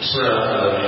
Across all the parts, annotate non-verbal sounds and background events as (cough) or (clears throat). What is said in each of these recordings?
是呃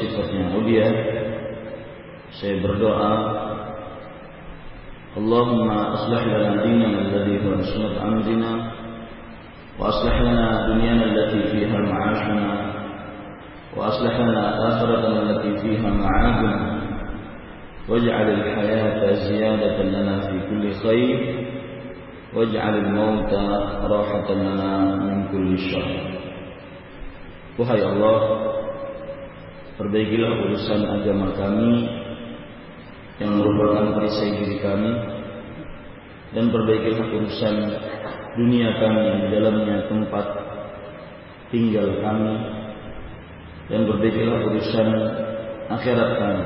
dan sifat-sifatnya mulia, saya berdoa اللهم أصلح لنا ديننا الذي هو عصمة أمرنا وأصلح لنا دنيانا التي فيها معاشنا وأصلح لنا آخرتنا التي فيها معادنا واجعل الحياة زيادة لنا في كل خير واجعل الموت راحة لنا من كل شر Wahai Allah, perbaikilah urusan agama kami yang merupakan perisai diri kami dan perbaikilah urusan dunia kami yang di dalamnya tempat tinggal kami dan perbaikilah urusan akhirat kami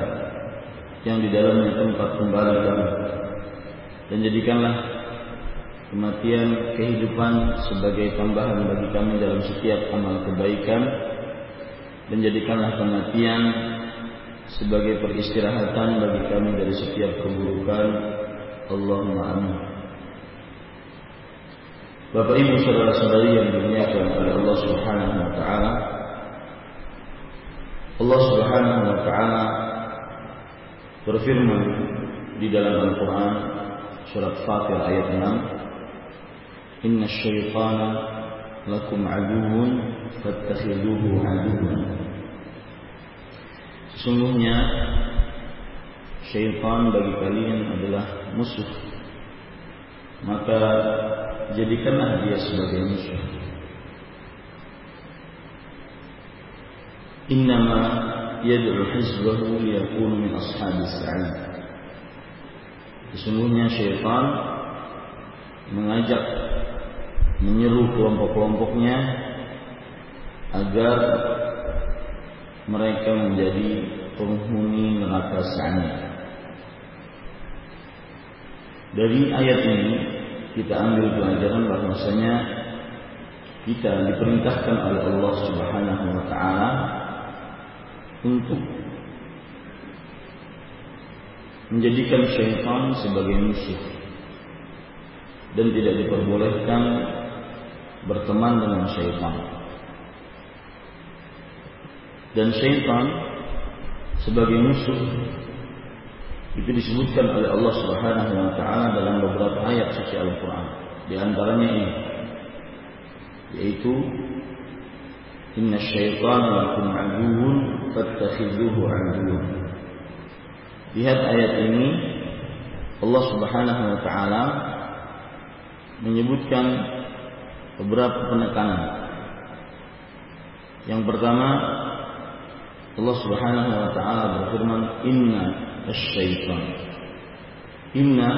yang di dalamnya tempat kembali kami. Dan jadikanlah kematian kehidupan sebagai tambahan bagi kami dalam setiap amal kebaikan dan jadikanlah kematian sebagai peristirahatan bagi kami dari setiap keburukan. Allahumma amin. Bapak Ibu saudara-saudari yang dimuliakan oleh Allah Subhanahu wa taala. Allah Subhanahu wa taala berfirman di dalam Al-Qur'an surat Fatir ayat 6, "Inna syaitana lakum aduwwun fattakhiduhu aduwwan." Sesungguhnya syaitan bagi kalian adalah musuh. Maka jadikanlah dia sebagai musuh. Innama yad'u hizbahu liyakunu min ashabis sa'id. Sesungguhnya syaitan mengajak menyeru kelompok-kelompoknya agar mereka menjadi penghuni neraka sa'id. Dari ayat ini kita ambil pelajaran bahwasanya kita diperintahkan oleh Allah Subhanahu wa taala untuk menjadikan syaitan sebagai musuh dan tidak diperbolehkan berteman dengan syaitan. Dan syaitan sebagai musuh itu disebutkan oleh Allah Subhanahu wa taala dalam beberapa ayat suci Al-Qur'an. Di antaranya ini yaitu Inna syaitana lakum aduwwun fattakhiduhu aduwwan. Lihat ayat ini Allah Subhanahu wa taala menyebutkan beberapa penekanan. Yang pertama Allah Subhanahu wa taala berfirman inna asyaitan. Inna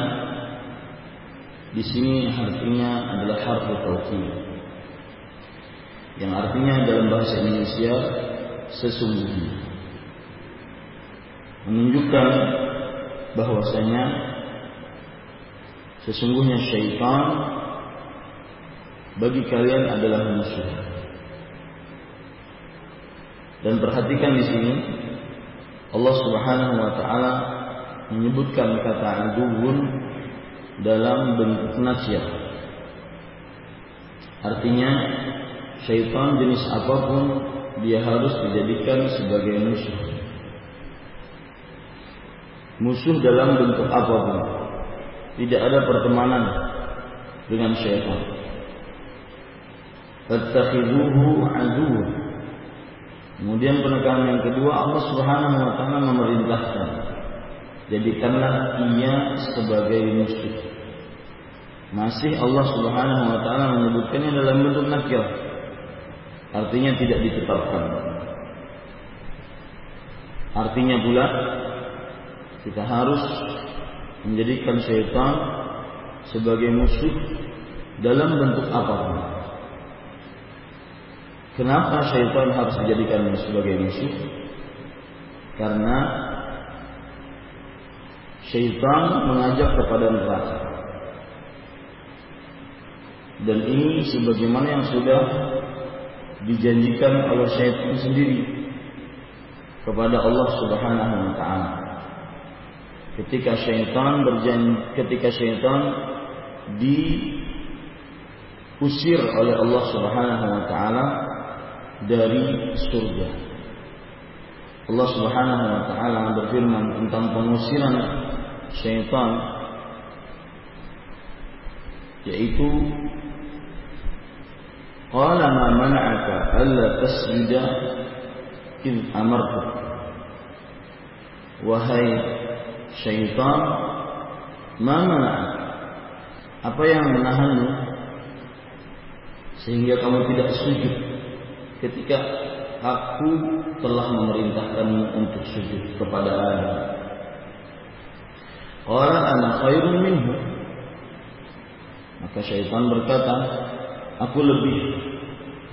di sini artinya adalah harfu taukid. Yang artinya dalam bahasa Indonesia sesungguhnya. Menunjukkan bahwasanya sesungguhnya syaitan bagi kalian adalah musuh. Dan perhatikan di sini Allah Subhanahu wa taala menyebutkan kata aduun dalam bentuk nasyah. Artinya syaitan jenis apa pun dia harus dijadikan sebagai musuh. Musuh dalam bentuk apa pun. Tidak ada pertemanan dengan syaitan. Fattakhiduhu aduwwa. Kemudian penekanan yang kedua Allah Subhanahu wa taala memerintahkan jadikanlah ia sebagai musuh. Masih Allah Subhanahu wa taala menyebutkannya dalam bentuk nakir. Artinya tidak ditetapkan. Artinya pula kita harus menjadikan syaitan sebagai musuh dalam bentuk apa pun. Kenapa syaitan harus dijadikan sebagai musuh? Karena syaitan mengajak kepada neraka. Dan ini sebagaimana yang sudah dijanjikan oleh syaitan sendiri kepada Allah Subhanahu wa taala. Ketika syaitan berjanji ketika syaitan diusir oleh Allah Subhanahu wa taala dari surga. Allah Subhanahu wa taala berfirman tentang pengusiran syaitan yaitu qala ma mana'aka alla tasjuda id amartu wahai syaitan ma mana'aka? Apa yang menahanmu sehingga kamu tidak sujud ketika aku telah memerintahkanmu untuk sujud kepada Adam Qala ana khairun minhu. Maka syaitan berkata, aku lebih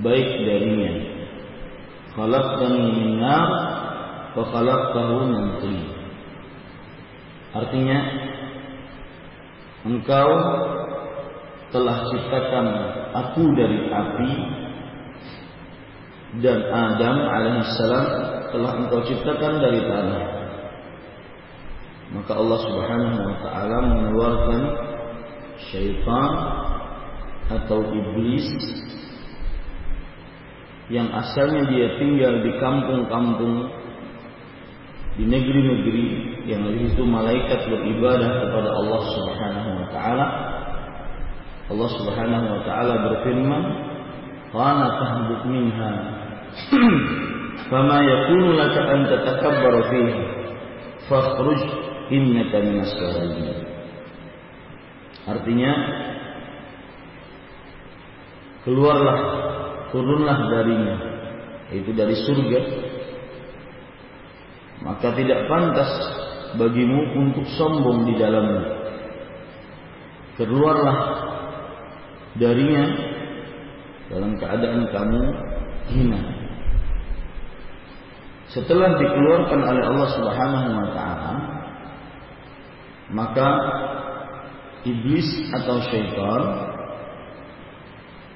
baik darinya. Khalaqtani min nar wa khalaqtahu min tin. Artinya engkau telah ciptakan aku dari api dan Adam alaihissalam telah engkau ciptakan dari tanah. Maka Allah Subhanahu wa taala mengeluarkan syaitan atau iblis yang asalnya dia tinggal di kampung-kampung di negeri-negeri yang di situ malaikat beribadah kepada Allah Subhanahu wa taala. Allah Subhanahu wa taala berfirman, "Qana tahbut minha (clears throat) fama yakunu laka an tatakabbara fihi fakhruj innaka minas Artinya keluarlah turunlah darinya yaitu dari surga. Maka tidak pantas bagimu untuk sombong di dalamnya. Keluarlah darinya dalam keadaan kamu hina setelah dikeluarkan oleh Allah Subhanahu wa taala maka iblis atau syaitan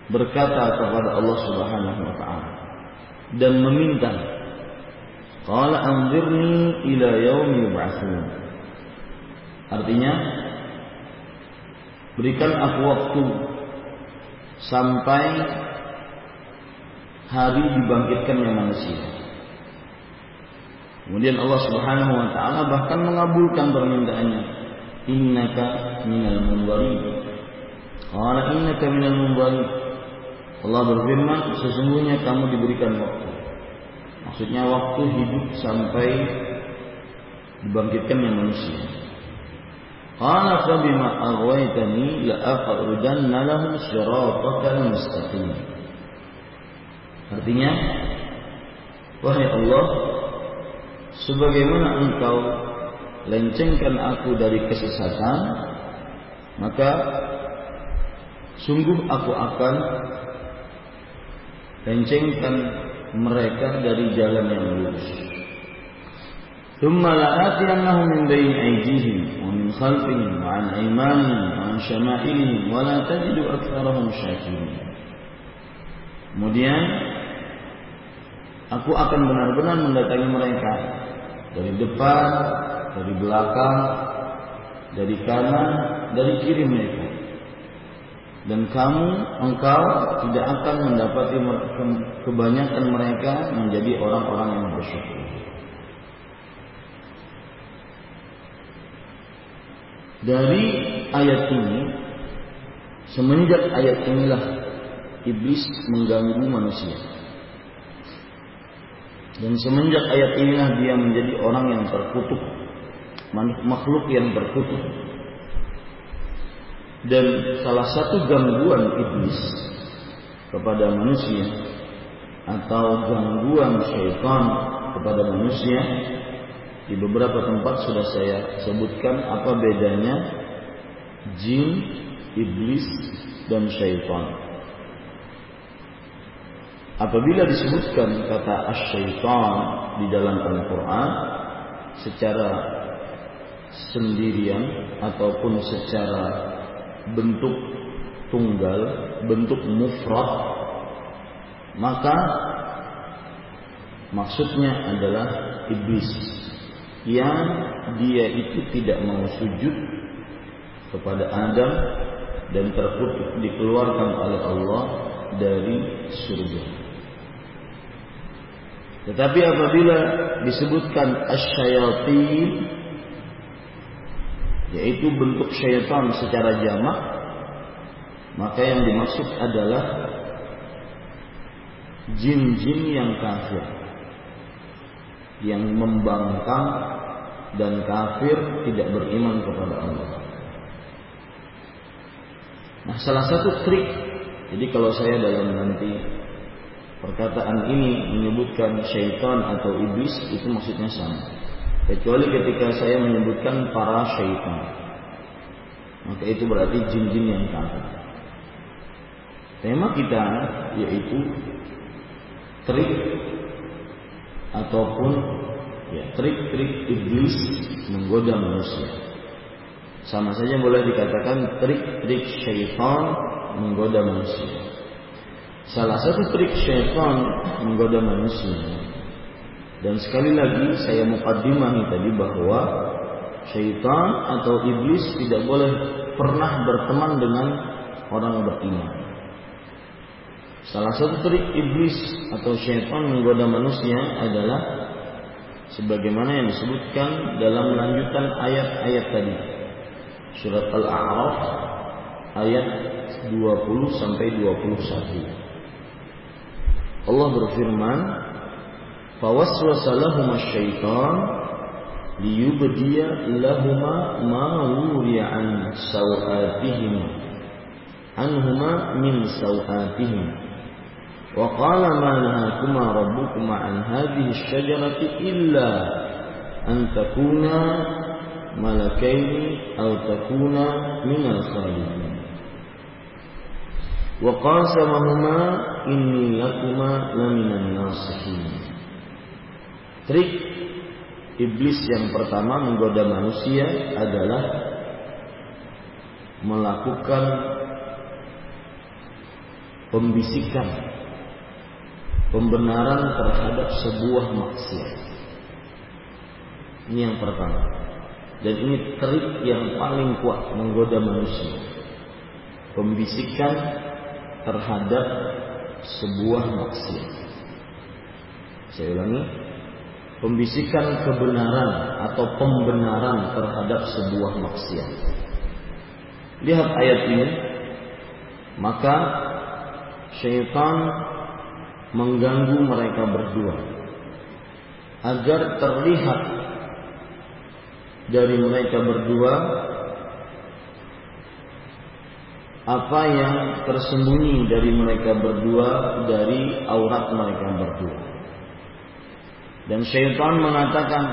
berkata kepada Allah Subhanahu wa taala dan meminta qala anzirni ila yaumi yub'atsun artinya berikan aku waktu sampai hari dibangkitkannya manusia Kemudian Allah Subhanahu wa taala bahkan mengabulkan permintaannya innaka minal munzarin. Qala innaka minal munzarin. Allah berfirman, sesungguhnya kamu diberikan waktu. Maksudnya waktu hidup sampai dibangkitkannya manusia. Qala fa bima aghwaytani la aqudanna lahum siratal mustaqim. Artinya, wahai Allah, sebagaimana engkau lencengkan aku dari kesesatan, maka sungguh aku akan lencengkan mereka dari jalan yang lurus. ثم لآتينهم من بين أيديهم ومن خلفهم وعن أيمانهم وعن شمائلهم ولا تجد أكثرهم شاكرين. Kemudian aku akan benar-benar mendatangi mereka dari depan, dari belakang, dari kanan, dari kiri mereka. dan kamu engkau tidak akan mendapati kebanyakan mereka menjadi orang-orang yang bersyukur. Dari ayat ini semenjak ayat inilah iblis mengganggu manusia. Dan semenjak ayat inilah dia menjadi orang yang terkutuk, makhluk yang terkutuk dan salah satu gangguan iblis kepada manusia atau gangguan syaitan kepada manusia di beberapa tempat sudah saya sebutkan apa bedanya jin, iblis dan syaitan. Apabila disebutkan kata asyaitan di dalam Al-Quran secara sendirian ataupun secara bentuk tunggal, bentuk mufrad, maka maksudnya adalah iblis yang dia itu tidak mau sujud kepada Adam dan terkutuk dikeluarkan oleh Allah dari surga. Tetapi apabila disebutkan asyayatin yaitu bentuk syaitan secara jamak maka yang dimaksud adalah jin-jin yang kafir yang membangkang dan kafir tidak beriman kepada Allah. Nah, salah satu trik jadi kalau saya dalam nanti perkataan ini menyebutkan syaitan atau iblis itu maksudnya sama. Kecuali ketika saya menyebutkan para syaitan. Maka itu berarti jin-jin yang kafir. Tema kita yaitu trik ataupun ya trik-trik iblis menggoda manusia. Sama saja boleh dikatakan trik-trik syaitan menggoda manusia salah satu trik syaitan menggoda manusia dan sekali lagi saya mukadimahi tadi bahwa syaitan atau iblis tidak boleh pernah berteman dengan orang beriman. Salah satu trik iblis atau syaitan menggoda manusia adalah sebagaimana yang disebutkan dalam lanjutan ayat-ayat tadi. Surat Al-A'raf ayat 20 sampai 21. Allah berfirman, فوسوس لهما الشيطان ليبدي لهما ما وري عن سوآتهما عنهما من سوآتهم وقال ما نهاكما ربكما عن هذه الشجرة إلا أن تكونا ملكين أو تكونا من الخالدين وقاسمهما innakuma laminan nasihin. Trik iblis yang pertama menggoda manusia adalah melakukan pembisikan pembenaran terhadap sebuah maksiat. Ini yang pertama. Dan ini trik yang paling kuat menggoda manusia. Pembisikan terhadap sebuah maksiat. Saya ulangi, pembisikan kebenaran atau pembenaran terhadap sebuah maksiat. Lihat ayat ini, maka syaitan mengganggu mereka berdua agar terlihat dari mereka berdua apa yang tersembunyi dari mereka berdua dari aurat mereka berdua. Dan syaitan mengatakan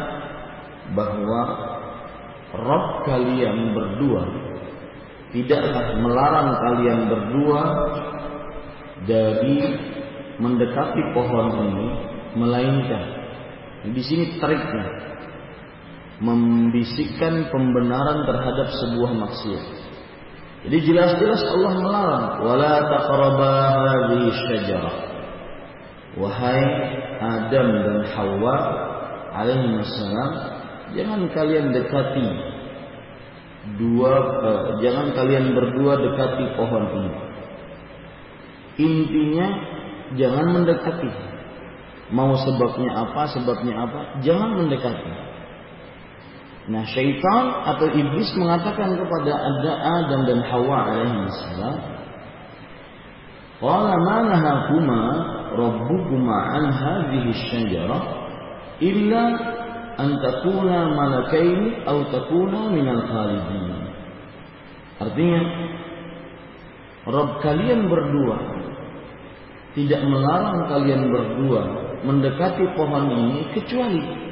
bahwa Rob kalian berdua tidaklah melarang kalian berdua dari mendekati pohon ini melainkan di sini triknya membisikkan pembenaran terhadap sebuah maksiat. Jadi jelas-jelas Allah melarang wala taqrabu hadhihi syajarah. Wahai Adam dan Hawa alaihi wasallam, jangan kalian dekati dua eh, jangan kalian berdua dekati pohon ini. Intinya jangan mendekati. Mau sebabnya apa, sebabnya apa, jangan mendekati. Nah, syaitan atau iblis mengatakan kepada Adam dan Hawa alaihi salam, "Qala ma nahakuma rabbukuma an hadhihi syajarah illa an takuna malakaini atau takuna minal khalidin. Artinya Rob kalian berdua tidak melarang kalian berdua mendekati pohon ini kecuali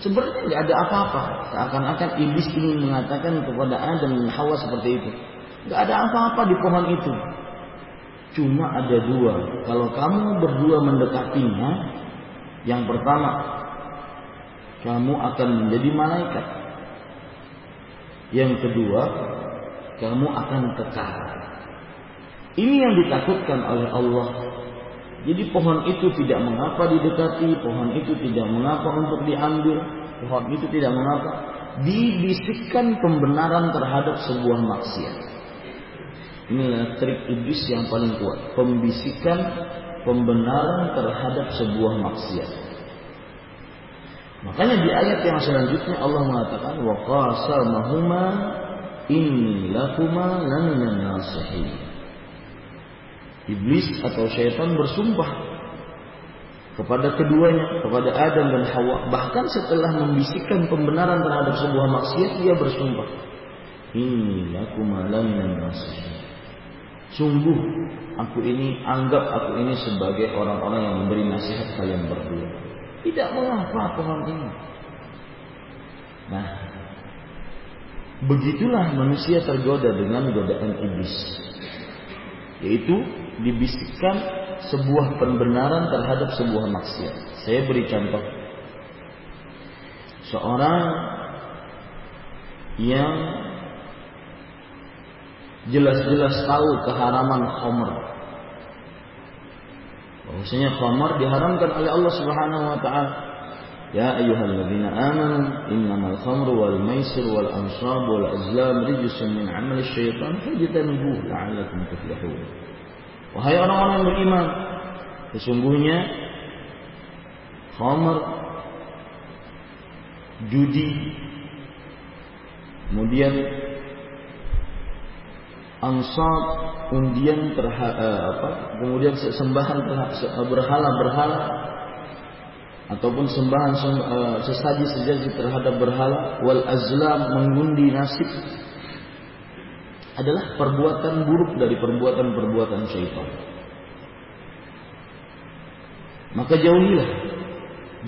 sebenarnya tidak ada apa-apa. Seakan-akan iblis ingin mengatakan kepada Adam dan Hawa seperti itu. Tidak ada apa-apa di pohon itu. Cuma ada dua. Kalau kamu berdua mendekatinya, yang pertama kamu akan menjadi malaikat. Yang kedua, kamu akan kekal. Ini yang ditakutkan oleh Allah. Jadi pohon itu tidak mengapa didekati, pohon itu tidak mengapa untuk diambil, pohon itu tidak mengapa dibisikkan pembenaran terhadap sebuah maksiat. Inilah trik iblis yang paling kuat, pembisikan pembenaran terhadap sebuah maksiat. Makanya di ayat yang selanjutnya Allah mengatakan wa qasamahuma inni nasihin. Iblis atau syaitan bersumpah kepada keduanya, kepada Adam dan Hawa. Bahkan setelah membisikkan pembenaran terhadap sebuah maksiat, dia bersumpah. Inni lakuma laminan nasihin. Sungguh aku ini anggap aku ini sebagai orang-orang yang memberi nasihat kalian berdua. Tidak mengapa pohon ini. Nah, begitulah manusia tergoda dengan godaan iblis. Yaitu dibisikkan sebuah pembenaran terhadap sebuah maksiat. Saya beri contoh. Seorang yang jelas-jelas tahu keharaman khamr Bahwasanya khamar diharamkan oleh Allah Subhanahu wa taala. Ya ayyuhalladzina amanu innamal khamru wal maisir wal ansab wal azlam rijsun min amali syaitan fajtanibuhu la'allakum tuflihun. Wahai orang-orang yang beriman, sesungguhnya khamar judi kemudian ansab undian eh, apa kemudian sembahan eh, berhala berhala ataupun sembahan uh, sesaji sesaji terhadap berhala wal azlam mengundi nasib adalah perbuatan buruk dari perbuatan-perbuatan syaitan. Maka jauhilah.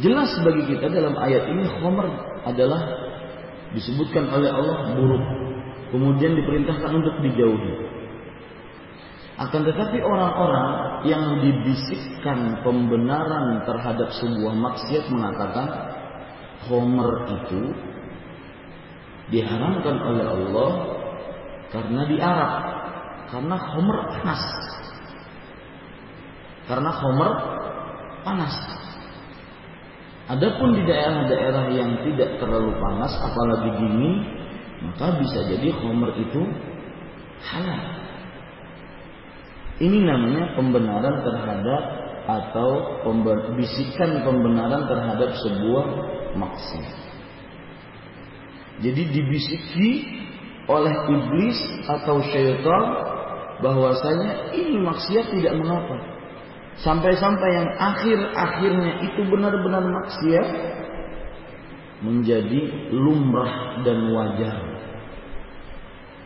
Jelas bagi kita dalam ayat ini khamr adalah disebutkan oleh Allah buruk kemudian diperintahkan untuk dijauhi. Akan tetapi orang-orang yang dibisikkan pembenaran terhadap sebuah maksiat mengatakan Homer itu diharamkan oleh Allah karena di Arab. Karena Homer panas. Karena Homer panas. Adapun di daerah-daerah yang tidak terlalu panas, apalagi dingin, maka bisa jadi homer itu halal. Ini namanya pembenaran terhadap atau bisikan pembenaran terhadap sebuah maksiat. Jadi dibisiki oleh iblis atau syaitan bahwasanya ini maksiat tidak mengapa. Sampai-sampai yang akhir-akhirnya itu benar-benar maksiat menjadi lumrah dan wajar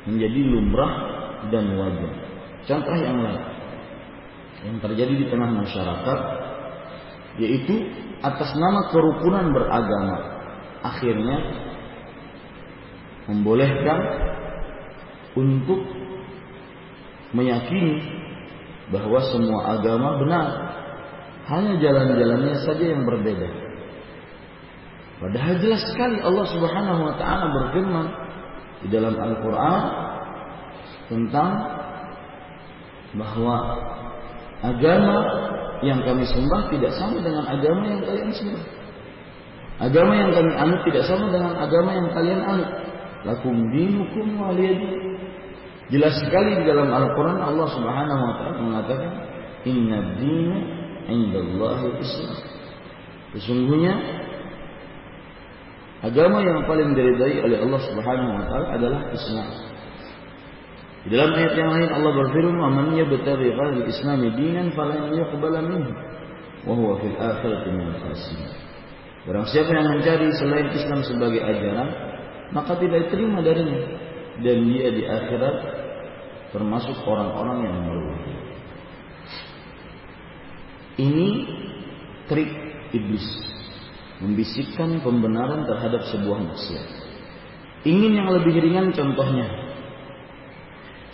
menjadi lumrah dan wajar. Contoh yang lain yang terjadi di tengah masyarakat yaitu atas nama kerukunan beragama akhirnya membolehkan untuk meyakini bahwa semua agama benar hanya jalan-jalannya saja yang berbeda padahal jelas sekali Allah Subhanahu wa taala berfirman di dalam Al-Quran tentang bahwa agama yang kami sembah tidak sama dengan agama yang kalian sembah. Agama yang kami anut tidak sama dengan agama yang kalian anut. Lakum dinukum waliyadin. Jelas sekali di dalam Al-Quran Allah Subhanahu Wa Taala mengatakan Inna dina indallahi Islam. Sesungguhnya agama yang paling diridai oleh Allah Subhanahu Wa Taala adalah Islam. Di dalam ayat yang lain Allah berfirman, "Man yabtaghi ghayra al-islam dinan falan yuqbala minhu wa huwa fil akhirati minal khasirin." Barang siapa yang mencari selain Islam sebagai ajaran, maka tidak diterima darinya dan dia di akhirat termasuk orang-orang yang merugi. Ini trik iblis membisikkan pembenaran terhadap sebuah maksiat. Ingin yang lebih ringan contohnya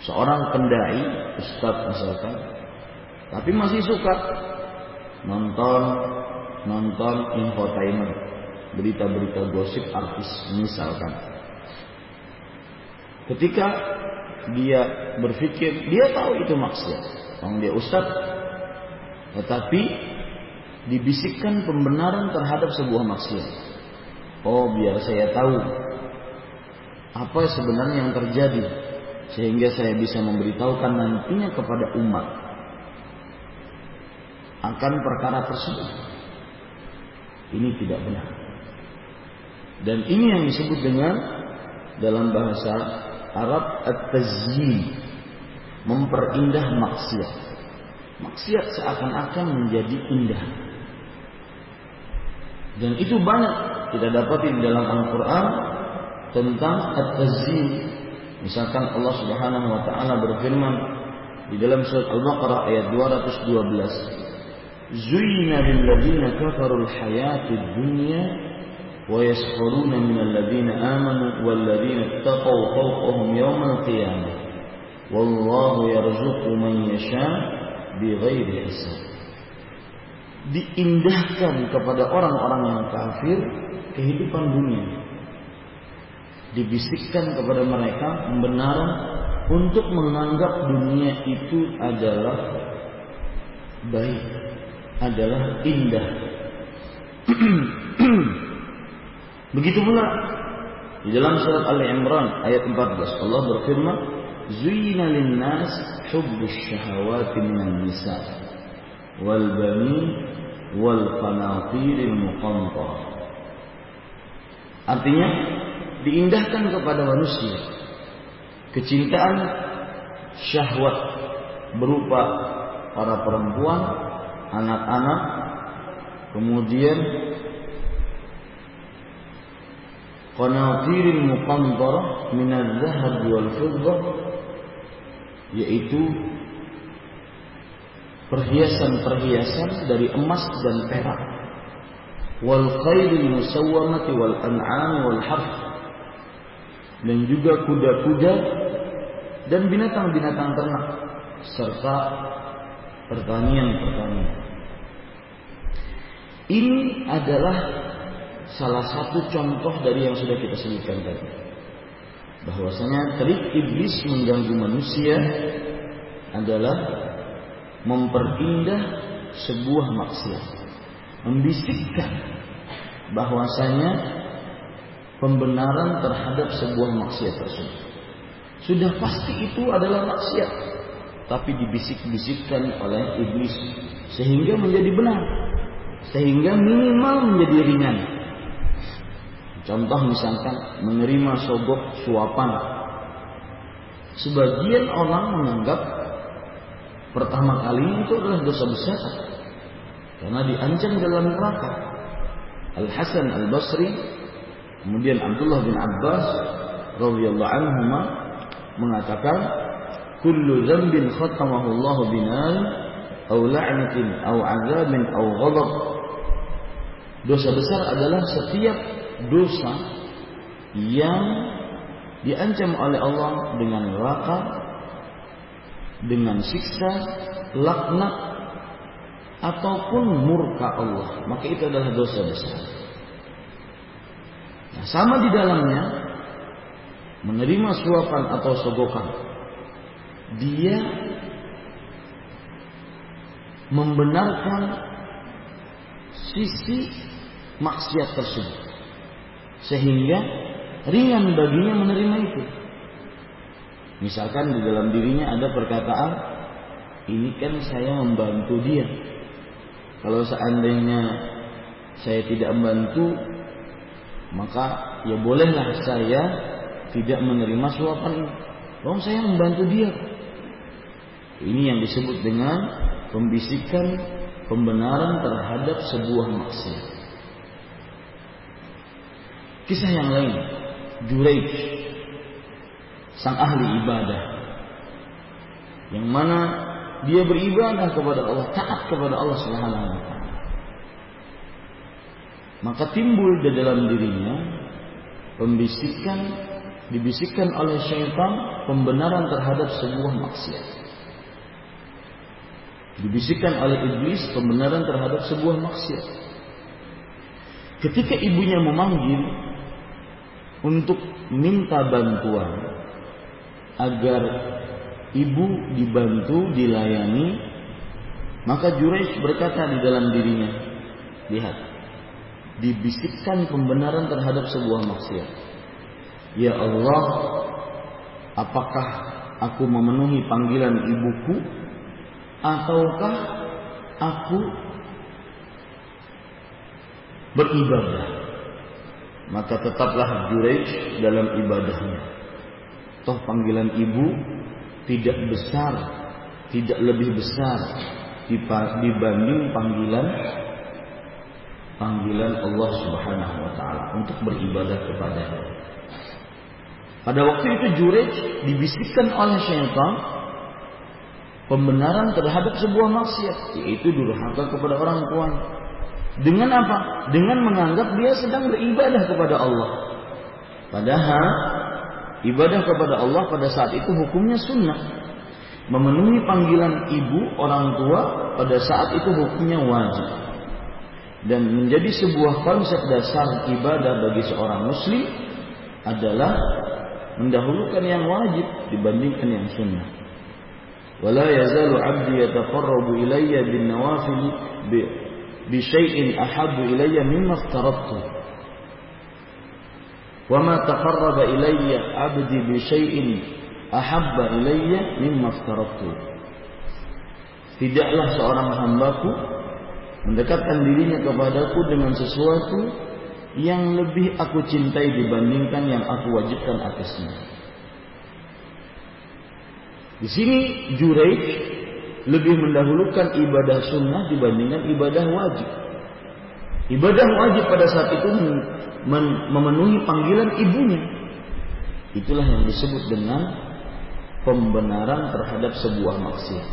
seorang pendai, ustadz misalkan, tapi masih suka nonton nonton infotainment, berita-berita gosip artis misalkan. Ketika dia berpikir, dia tahu itu maksiat, orang dia ustadz, tetapi dibisikkan pembenaran terhadap sebuah maksiat. Oh, biar saya tahu apa sebenarnya yang terjadi sehingga saya bisa memberitahukan nantinya kepada umat akan perkara tersebut. Ini tidak benar. Dan ini yang disebut dengan dalam bahasa Arab at-tazyin, memperindah maksiat. Maksiat seakan-akan menjadi indah. Dan itu banyak kita dapati di dalam Al-Qur'an tentang at-tazyin, Misalkan Allah Subhanahu wa taala berfirman di dalam surat Al-Baqarah ayat 212. Zuyyina lil ladzina kafaru al-hayatid dunya min alladziina amanu wal ladziina ittaqaw fawqahum yawmal qiyamah. Wallahu yarzuqu man yasha bighairi hisab. Diindahkan kepada orang-orang yang kafir kehidupan dunia dibisikkan kepada mereka pembenaran untuk menganggap dunia itu adalah baik, adalah indah. (clears throat) Begitu pula di dalam surat Ali Imran ayat 14 Allah berfirman, "Zuyyina lin-nas hubbus syahawati minan nisa wal banin wal qanatiril muqantarah." Artinya diindahkan kepada manusia. Kecintaan syahwat berupa para perempuan, anak-anak, kemudian qanatiril muqantarah min al-dhahab wal fiddah yaitu perhiasan-perhiasan dari emas dan perak wal khairil musawwamati wal an'am wal harf dan juga kuda-kuda dan binatang-binatang ternak serta pertanian-pertanian. Ini adalah salah satu contoh dari yang sudah kita sebutkan tadi. Bahwasanya trik iblis mengganggu manusia adalah memperindah sebuah maksiat. Membisikkan bahwasanya pembenaran terhadap sebuah maksiat tersebut. Sudah pasti itu adalah maksiat, tapi dibisik-bisikkan oleh iblis sehingga menjadi benar, sehingga minimal menjadi ringan. Contoh misalkan menerima sogok suapan. Sebagian orang menganggap pertama kali itu adalah dosa besar karena diancam dalam neraka. Al Hasan Al Basri Kemudian Abdullah bin Abbas radhiyallahu anhu mengatakan kullu dzambin khatamahu Allah binar aw la'natin aw 'adzabin aw ghadab Dosa besar adalah setiap dosa yang diancam oleh Allah dengan neraka, dengan siksa, laknat ataupun murka Allah. Maka itu adalah dosa besar. Nah, sama di dalamnya menerima suapan atau sogokan. Dia membenarkan sisi maksiat tersebut. Sehingga ringan baginya menerima itu. Misalkan di dalam dirinya ada perkataan, ini kan saya membantu dia. Kalau seandainya saya tidak membantu, maka ya bolehlah saya tidak menerima suapan ini. Saya membantu dia. Ini yang disebut dengan pembisikan pembenaran terhadap sebuah maksiat. Kisah yang lain, Juraij, sang ahli ibadah, yang mana dia beribadah kepada Allah, taat kepada Allah Subhanahu wa. Maka timbul di dalam dirinya pembisikan dibisikkan oleh syaitan pembenaran terhadap sebuah maksiat. Dibisikkan oleh iblis pembenaran terhadap sebuah maksiat. Ketika ibunya memanggil untuk minta bantuan agar ibu dibantu, dilayani, maka Juraij berkata di dalam dirinya, lihat, dibisikkan pembenaran terhadap sebuah maksiat. Ya Allah, apakah aku memenuhi panggilan ibuku ataukah aku beribadah? Maka tetaplah Juraij dalam ibadahnya. Toh panggilan ibu tidak besar, tidak lebih besar dibanding panggilan panggilan Allah Subhanahu wa taala untuk beribadah kepadanya. Pada waktu itu Jurej dibisikkan oleh syaitan pembenaran terhadap sebuah maksiat, yaitu durhaka kepada orang tua. Dengan apa? Dengan menganggap dia sedang beribadah kepada Allah. Padahal ibadah kepada Allah pada saat itu hukumnya sunnah. Memenuhi panggilan ibu orang tua pada saat itu hukumnya wajib. Dan menjadi sebuah konsep dasar ibadah bagi seorang muslim adalah mendahulukan yang wajib dibandingkan yang sunnah. Wala yazalu 'abdi yataqarrabu ilayya bin ilayya mimma aftaradtu. Wa ma taqarraba ilayya 'abdi bi syai'in ahabba ilayya mimma aftaradtu. Tidaklah seorang hambaku mendekatkan dirinya kepadaku dengan sesuatu yang lebih aku cintai dibandingkan yang aku wajibkan atasnya. Di sini Juraij lebih mendahulukan ibadah sunnah dibandingkan ibadah wajib. Ibadah wajib pada saat itu memenuhi panggilan ibunya. Itulah yang disebut dengan pembenaran terhadap sebuah maksiat.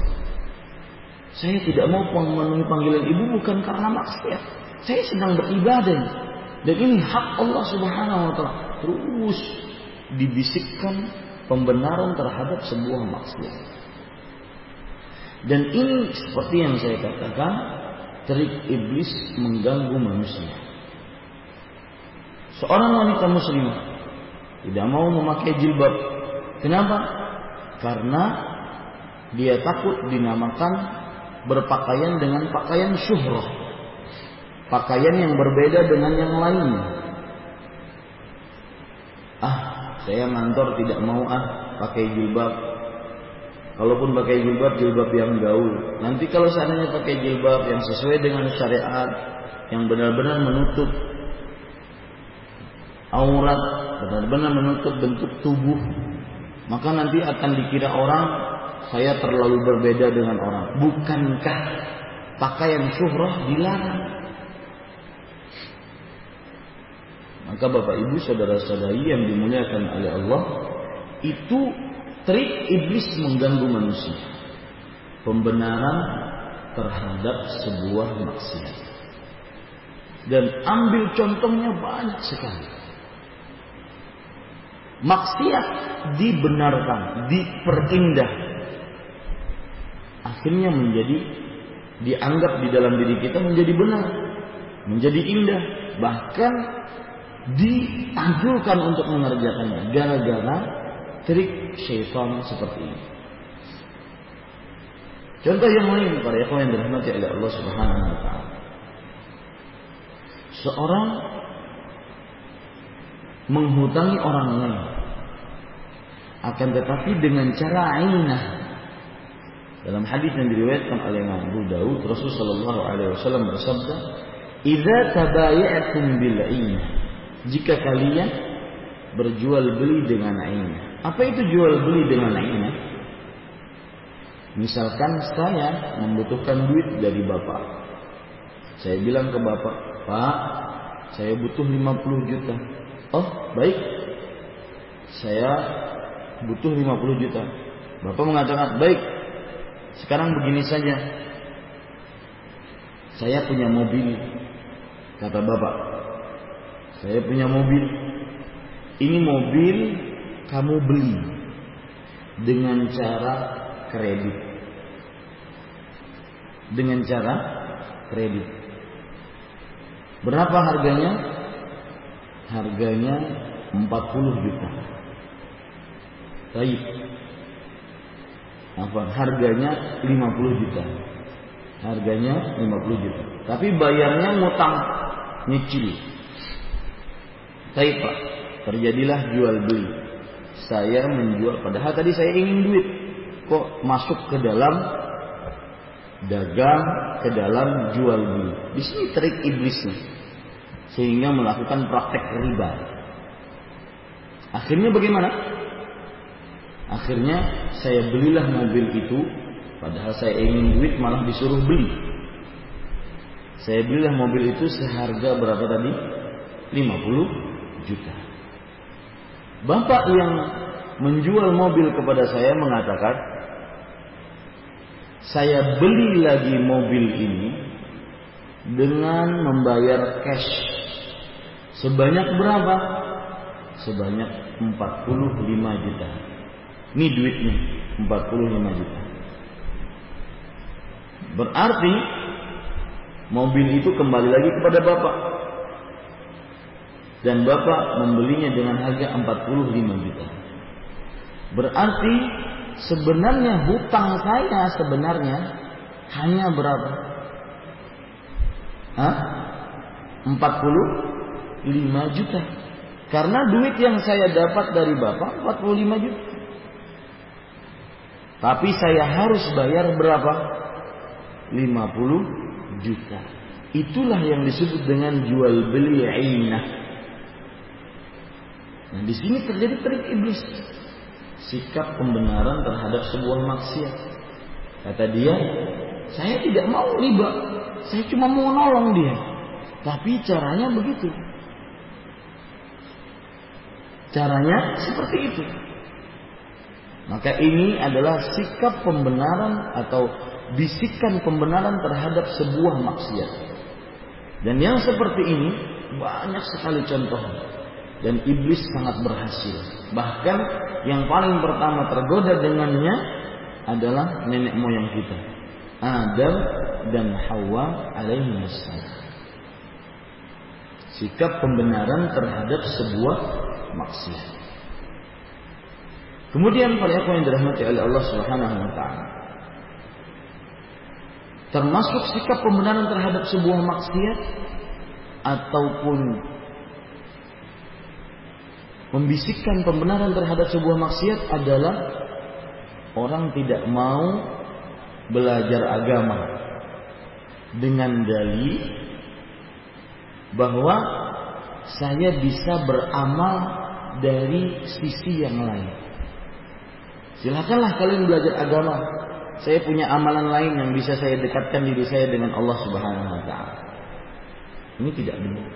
Saya tidak mau memenuhi panggilan ibu bukan karena maksiat. Saya sedang beribadah. Dan ini hak Allah Subhanahu wa taala. Terus dibisikkan pembenaran terhadap sebuah maksiat. Dan ini seperti yang saya katakan, trik iblis mengganggu manusia. Seorang wanita muslimah tidak mau memakai jilbab. Kenapa? Karena dia takut dinamakan berpakaian dengan pakaian syuhrah. Pakaian yang berbeda dengan yang lainnya. Ah, saya ngantor tidak mau ah pakai jilbab. Kalaupun pakai jilbab, jilbab yang gaul. Nanti kalau seandainya pakai jilbab yang sesuai dengan syariat, yang benar-benar menutup aurat, benar-benar menutup bentuk tubuh, maka nanti akan dikira orang saya terlalu berbeda dengan orang. Bukankah pakaian syuhrah dilarang? Maka Bapak Ibu saudara-saudari yang dimuliakan oleh Allah, itu trik iblis mengganggu manusia. Pembenaran terhadap sebuah maksiat. Dan ambil contohnya banyak sekali. Maksiat dibenarkan, diperindah. Akhirnya menjadi dianggap di dalam diri kita menjadi benar, menjadi indah, bahkan dianjurkan untuk mengerjakannya gara-gara trik syaitan seperti ini. Contoh yang lain para ikhwan yang dirahmati oleh Allah Subhanahu wa taala. Seorang menghutangi orang lain. Akan tetapi dengan cara ainah. Dalam hadis yang diriwayatkan oleh Imam Abu Daud, Rasulullah Shallallahu Alaihi Wasallam bersabda, "Idza tabaya'tum bil ainah." Jika kalian berjual beli dengan ainah. Apa itu jual beli dengan ainah? Misalkan saya membutuhkan duit dari bapak. Saya bilang ke bapak, Pak, saya butuh 50 juta. Oh, baik. Saya butuh 50 juta. Bapak mengatakan, baik. Sekarang begini saja. Saya punya mobil. Kata bapak. Saya punya mobil. Ini mobil kamu beli dengan cara kredit. Dengan cara kredit. Berapa harganya? Harganya 40 juta. Baik. Apa? Harganya 50 juta. Harganya 50 juta. Tapi bayarnya ngutang nyicil. Baik Pak. Terjadilah jual beli. Saya menjual padahal tadi saya ingin duit. Kok masuk ke dalam dagang ke dalam jual beli. Di sini trik iblisnya. Sehingga melakukan praktek riba. Akhirnya bagaimana? Akhirnya saya belilah mobil itu padahal saya ingin duit malah disuruh beli. Saya belilah mobil itu seharga berapa tadi? 50 juta. Bapak yang menjual mobil kepada saya mengatakan, saya beli lagi mobil ini dengan membayar cash. Sebanyak berapa? Sebanyak 45 juta. Ini duitnya 45 juta. Berarti mobil itu kembali lagi kepada bapak. Dan bapak membelinya dengan harga 45 juta. Berarti sebenarnya hutang saya sebenarnya hanya berapa? Hah? 45 juta. Karena duit yang saya dapat dari Bapak 45 juta. Tapi saya harus bayar berapa? 50 juta. Itulah yang disebut dengan jual beli ainah. Nah, di sini terjadi trik iblis sikap pembenaran terhadap sebuah maksiat. Kata dia, saya tidak mau riba, saya cuma mau nolong dia. Tapi caranya begitu. Caranya seperti itu. Maka ini adalah sikap pembenaran atau bisikan pembenaran terhadap sebuah maksiat. Dan yang seperti ini banyak sekali contohnya dan iblis sangat berhasil. Bahkan yang paling pertama tergoda dengannya adalah nenek moyang kita, Adam dan Hawa alaihi wassalam. Sikap pembenaran terhadap sebuah maksiat. Kemudian para ikhwan yang dirahmati oleh Allah Subhanahu wa taala. Termasuk sikap pembenaran terhadap sebuah maksiat ataupun membisikkan pembenaran terhadap sebuah maksiat adalah orang tidak mau belajar agama dengan dalil bahwa saya bisa beramal dari sisi yang lain. Silakanlah kalian belajar agama. Saya punya amalan lain yang bisa saya dekatkan diri saya dengan Allah Subhanahu wa taala. Ini tidak benar.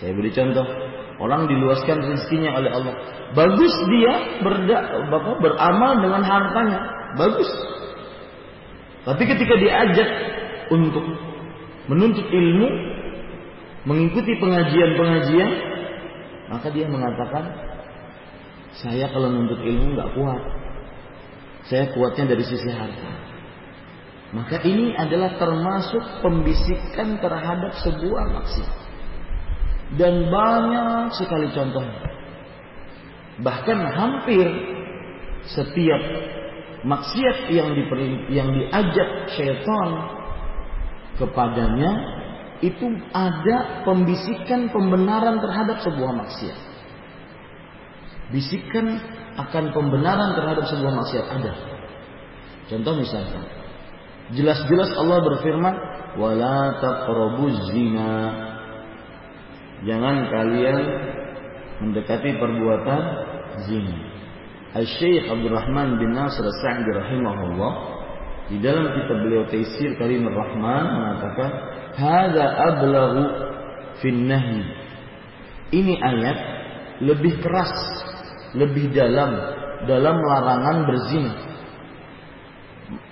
Saya beri contoh, Orang diluaskan rezekinya oleh Allah. Bagus dia berda, bapak, beramal dengan hartanya. Bagus. Tapi ketika diajak untuk menuntut ilmu, mengikuti pengajian-pengajian, maka dia mengatakan, saya kalau menuntut ilmu nggak kuat. Saya kuatnya dari sisi harta. Maka ini adalah termasuk pembisikan terhadap sebuah maksiat. Dan banyak sekali contohnya. Bahkan hampir setiap maksiat yang diperi, yang diajak syaitan kepadanya itu ada pembisikan pembenaran terhadap sebuah maksiat. Bisikan akan pembenaran terhadap sebuah maksiat ada. Contoh misalnya, jelas-jelas Allah berfirman, "Wala taqrabuz zina." Jangan kalian mendekati perbuatan zina. Al-Syekh Abdurrahman bin Nasir As-Sa'di rahimahullah di dalam kitab beliau Taisir Karimur Rahman mengatakan, "Hadza ablaghu fin nahi." Ini ayat lebih keras, lebih dalam dalam larangan berzina.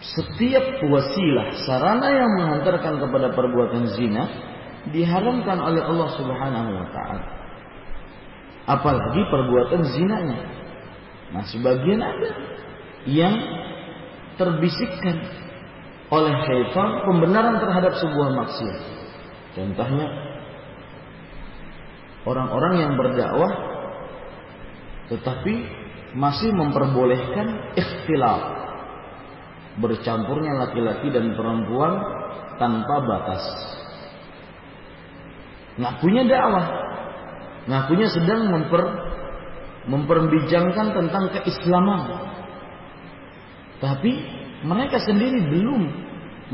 Setiap wasilah sarana yang mengantarkan kepada perbuatan zina diharamkan oleh Allah Subhanahu wa taala. Apalagi perbuatan zinanya. Nah, sebagian ada yang terbisikkan oleh syaitan pembenaran terhadap sebuah maksiat. Contohnya orang-orang yang berdakwah tetapi masih memperbolehkan ikhtilaf bercampurnya laki-laki dan perempuan tanpa batas. Ngakunya dakwah, ngakunya sedang memper memperbincangkan tentang keislaman. Tapi mereka sendiri belum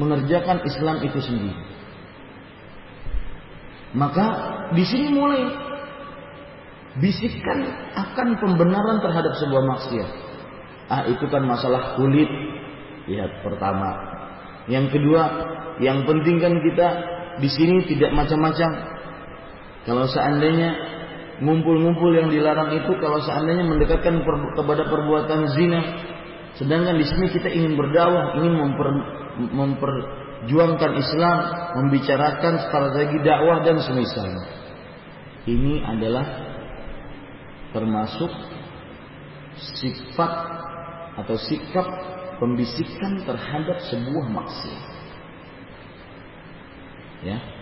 mengerjakan Islam itu sendiri. Maka di sini mulai bisikan akan pembenaran terhadap sebuah maksiat. Ah itu kan masalah kulit. Lihat pertama. Yang kedua, yang penting kan kita di sini tidak macam-macam. Kalau seandainya ngumpul-ngumpul yang dilarang itu kalau seandainya mendekatkan per, kepada perbuatan zina sedangkan di sini kita ingin berdakwah ingin memper, memperjuangkan Islam membicarakan strategi dakwah dan semisalnya. Ini adalah termasuk sifat atau sikap pembisikan terhadap sebuah maksiat. Ya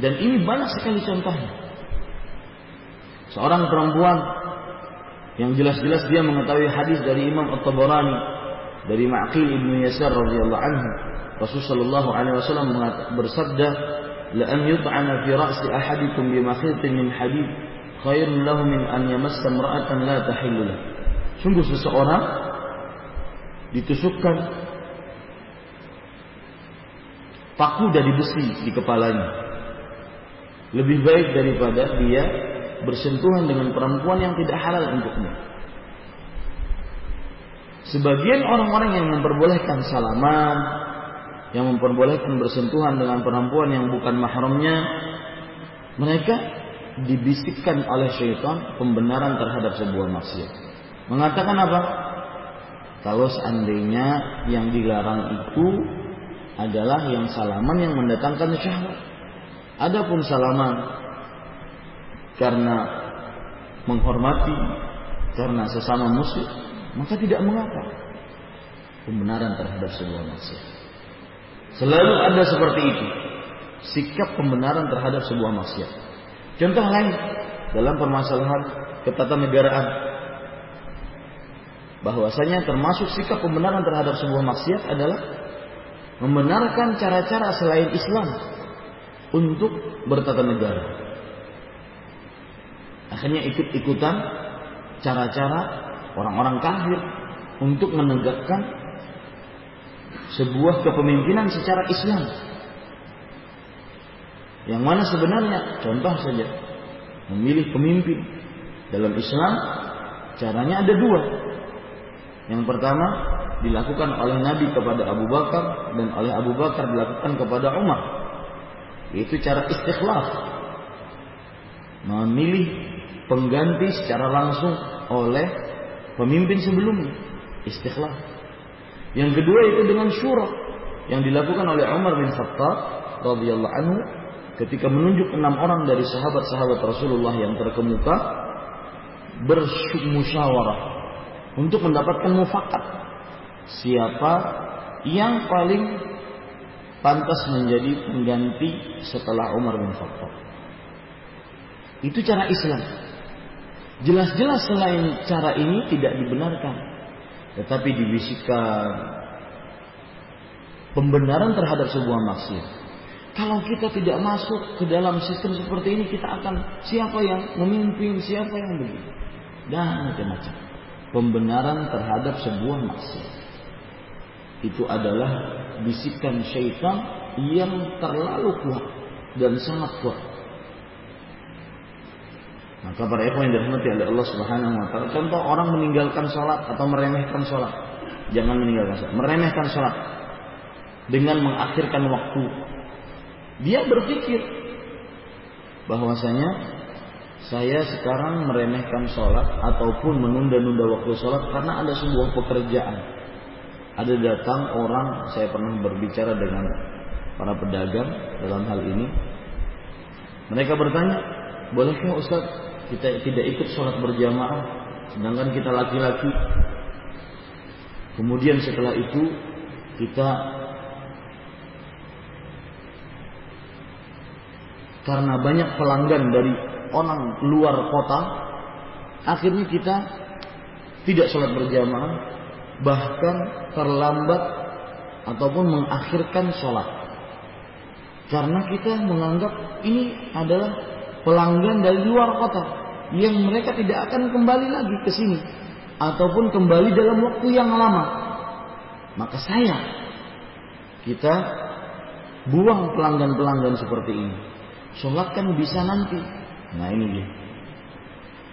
dan ini banyak sekali contohnya. Seorang perempuan yang jelas-jelas dia mengetahui hadis dari Imam At-Tabarani dari Ma'qil ibnu Yasar radhiyallahu anhu. Rasulullah sallallahu alaihi wasallam bersabda la an yut'ana fi ra'si ahadikum bi makhitin min hadid khairun lahu min an yamassa imra'atan la tahillu sungguh seseorang ditusukkan paku dari besi di kepalanya lebih baik daripada dia bersentuhan dengan perempuan yang tidak halal untuknya. Sebagian orang-orang yang memperbolehkan salaman, yang memperbolehkan bersentuhan dengan perempuan yang bukan mahramnya, mereka dibisikkan oleh syaitan pembenaran terhadap sebuah maksiat. Mengatakan apa? Kalau seandainya yang dilarang itu adalah yang salaman yang mendatangkan syahwat. Adapun salaman karena menghormati karena sesama muslim maka tidak mengapa pembenaran terhadap sebuah maksiat. Selalu ada seperti itu sikap pembenaran terhadap sebuah maksiat. Contoh lain dalam permasalahan ketatanegaraan bahwasanya termasuk sikap pembenaran terhadap sebuah maksiat adalah membenarkan cara-cara selain Islam untuk bertata negara Akhirnya ikut-ikutan cara-cara orang-orang kafir untuk menegakkan sebuah kepemimpinan secara Islam. Yang mana sebenarnya contoh saja memilih pemimpin dalam Islam caranya ada dua. Yang pertama dilakukan oleh Nabi kepada Abu Bakar dan oleh Abu Bakar dilakukan kepada Umar. Yaitu cara istikhlaf. Memilih pengganti secara langsung oleh pemimpin sebelumnya. Istikhlaf. Yang kedua itu dengan syura yang dilakukan oleh Umar bin Khattab radhiyallahu anhu ketika menunjuk enam orang dari sahabat-sahabat Rasulullah yang terkemuka bermusyawarah untuk mendapatkan mufakat siapa yang paling pantas menjadi pengganti setelah Umar bin Khattab. Itu cara Islam. Jelas-jelas selain cara ini tidak dibenarkan. Tetapi dibisikkan pembenaran terhadap sebuah maksiat. Kalau kita tidak masuk ke dalam sistem seperti ini, kita akan siapa yang memimpin, siapa yang begini. Dan macam-macam. Pembenaran terhadap sebuah maksiat. Itu adalah bisikan syaitan yang terlalu kuat dan sangat kuat. Maka para ikhwan yang dirahmati oleh Allah Subhanahu wa taala, contoh orang meninggalkan sholat atau meremehkan sholat. Jangan meninggalkan sholat, meremehkan sholat dengan mengakhirkan waktu dia berpikir bahwasanya saya sekarang meremehkan sholat ataupun menunda-nunda waktu sholat karena ada sebuah pekerjaan. Ada datang orang, saya pernah berbicara dengan para pedagang dalam hal ini. Mereka bertanya, bolehkah Ustaz kita tidak ikut sholat berjamaah sedangkan kita laki-laki? Kemudian setelah itu kita karena banyak pelanggan dari orang luar kota, akhirnya kita tidak sholat berjamaah, bahkan terlambat ataupun mengakhirkan sholat. Karena kita menganggap ini adalah pelanggan dari luar kota yang mereka tidak akan kembali lagi ke sini ataupun kembali dalam waktu yang lama. Maka saya kita buang pelanggan-pelanggan seperti ini Sholat kan bisa nanti. Nah ini dia.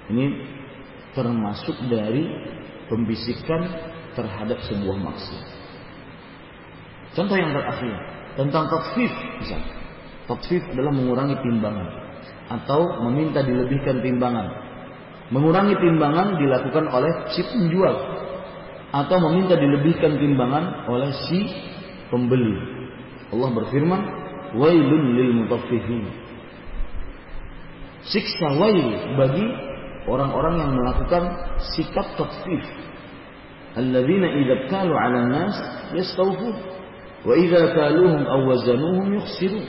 Ini termasuk dari pembisikan terhadap sebuah maksud. Contoh yang terakhir tentang tatfif misalnya. Tatfif adalah mengurangi timbangan atau meminta dilebihkan timbangan. Mengurangi timbangan dilakukan oleh si penjual atau meminta dilebihkan timbangan oleh si pembeli. Allah berfirman, "Wailun lil mutaffifin." siksa wail bagi orang-orang yang melakukan sikap tatfif. Idza kalu 'ala nas yastawfun wa idza kaluhum aw wazanuhum yukhsirun.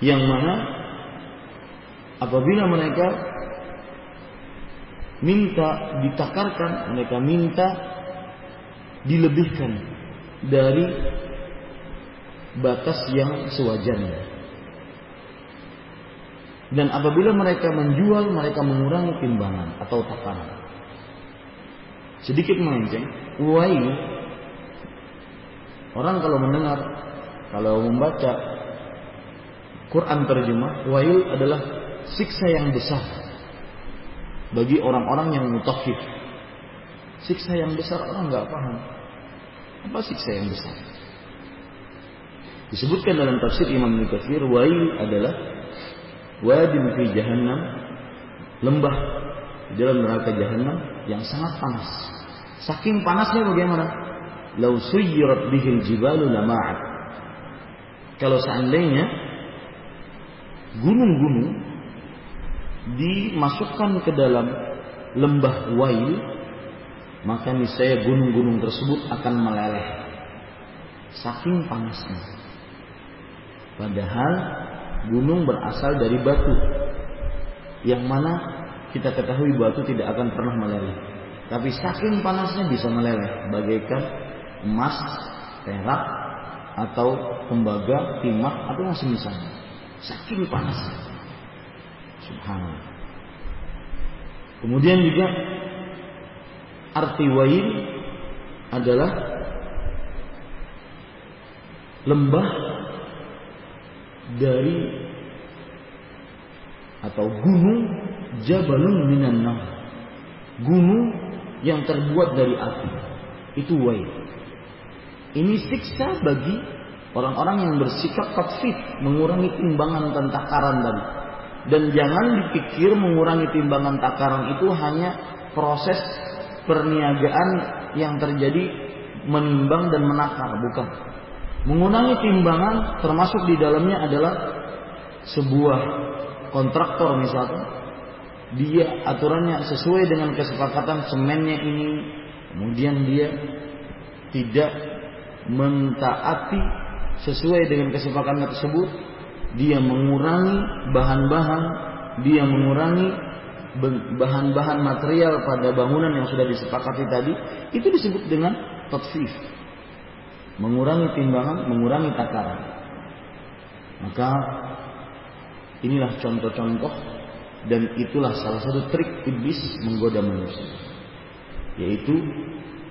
Yang mana apabila mereka minta ditakarkan, mereka minta dilebihkan dari batas yang sewajarnya. Dan apabila mereka menjual, mereka mengurangi timbangan atau takaran. Sedikit melenceng, wai orang kalau mendengar, kalau membaca Quran terjemah, wail adalah siksa yang besar bagi orang-orang yang mutafif. Siksa yang besar orang nggak paham. Apa siksa yang besar? Disebutkan dalam tafsir Imam Nukathir, wail adalah wadin fi jahannam lembah di dalam neraka jahannam yang sangat panas. Saking panasnya bagaimana? Lau suyirat bihil jibalu lama'at. Kalau seandainya gunung-gunung dimasukkan ke dalam lembah wail, maka niscaya gunung-gunung tersebut akan meleleh. Saking panasnya. Padahal gunung berasal dari batu. Yang mana kita ketahui batu tidak akan pernah meleleh. Tapi saking panasnya bisa meleleh. Bagaikan emas, perak, atau tembaga, timah, atau yang semisalnya. Saking panasnya. Subhanallah. Kemudian juga arti wain adalah lembah dari atau gunung Jabalun minan nar. Gunung yang terbuat dari api. Itu wail. Ini siksa bagi orang-orang yang bersikap tatfif, mengurangi timbangan dan takaran tadi. Dan jangan dipikir mengurangi timbangan takaran itu hanya proses perniagaan yang terjadi menimbang dan menakar, bukan. Mengurangi timbangan termasuk di dalamnya adalah sebuah kontraktor misalkan dia aturannya sesuai dengan kesepakatan semennya ini. Kemudian dia tidak mentaati sesuai dengan kesepakatan tersebut. Dia mengurangi bahan-bahan dia mengurangi bahan-bahan material pada bangunan yang sudah disepakati tadi. Itu disebut dengan tatfif. Mengurangi timbangan, mengurangi takaran. Maka inilah contoh-contoh dan itulah salah satu trik iblis menggoda manusia. Yaitu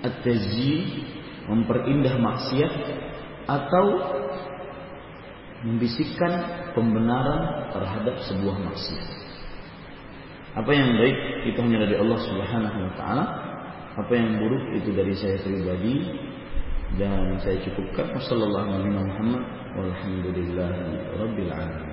at-tazyin memperindah maksiat atau membisikkan pembenaran terhadap sebuah maksiat. Apa yang baik itu hanya dari Allah Subhanahu wa taala. Apa yang buruk itu dari saya pribadi dan saya cukupkan wassalamualaikum warahmatullahi wabarakatuh.